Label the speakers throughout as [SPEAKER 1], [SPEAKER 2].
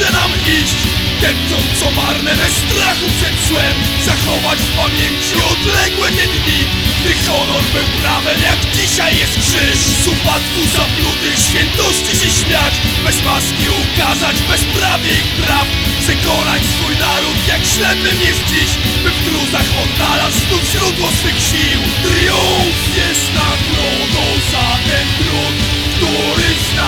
[SPEAKER 1] iść. Tęcząco marne bez strachu przed złem Zachować w pamięci odległe te dni Gdy honor był prawem jak dzisiaj jest krzyż. Z upadku zaplutych świętości się śmiać Bez maski ukazać bezprawie ich praw. Przekonać swój naród jak ślepym jest dziś By w gruzach odnalazł znów źródło swych sił. Triumf jest nagrodą za ten trud, który znamy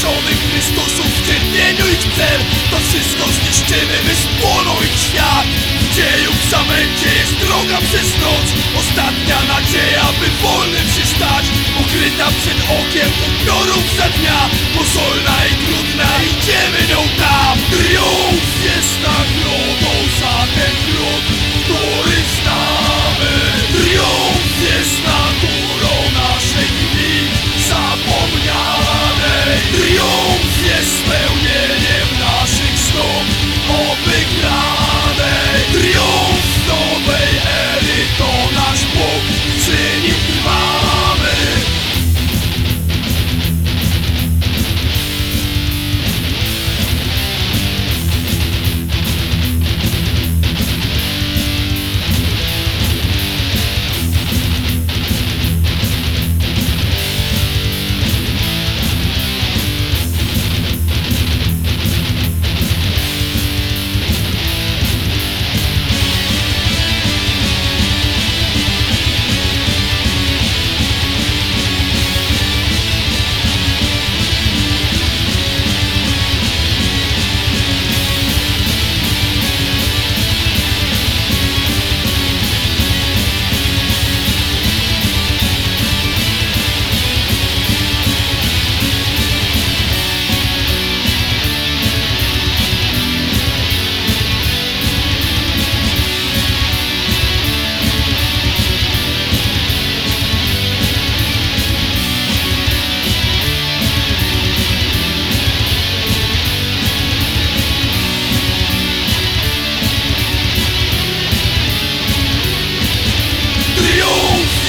[SPEAKER 1] Zbaczonych Chrystusów w cierpieniu ich cel To wszystko zniszczymy, by spłonął ich świat. W dzieju w zamęcie jest droga przez noc. Ostatnia nadzieja, by wolnym się stać. Ukryta przed okiem upiorów za dnia Mozolna i trudna, idziemy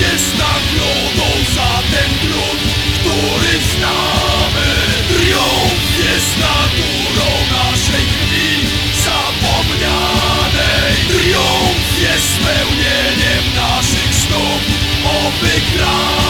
[SPEAKER 1] Będziesz nagrodą za ten trud, który znamy Triumf jest naturą naszej krwi zapomnianej. Triumf jest spełnieniem naszych snów o wygranej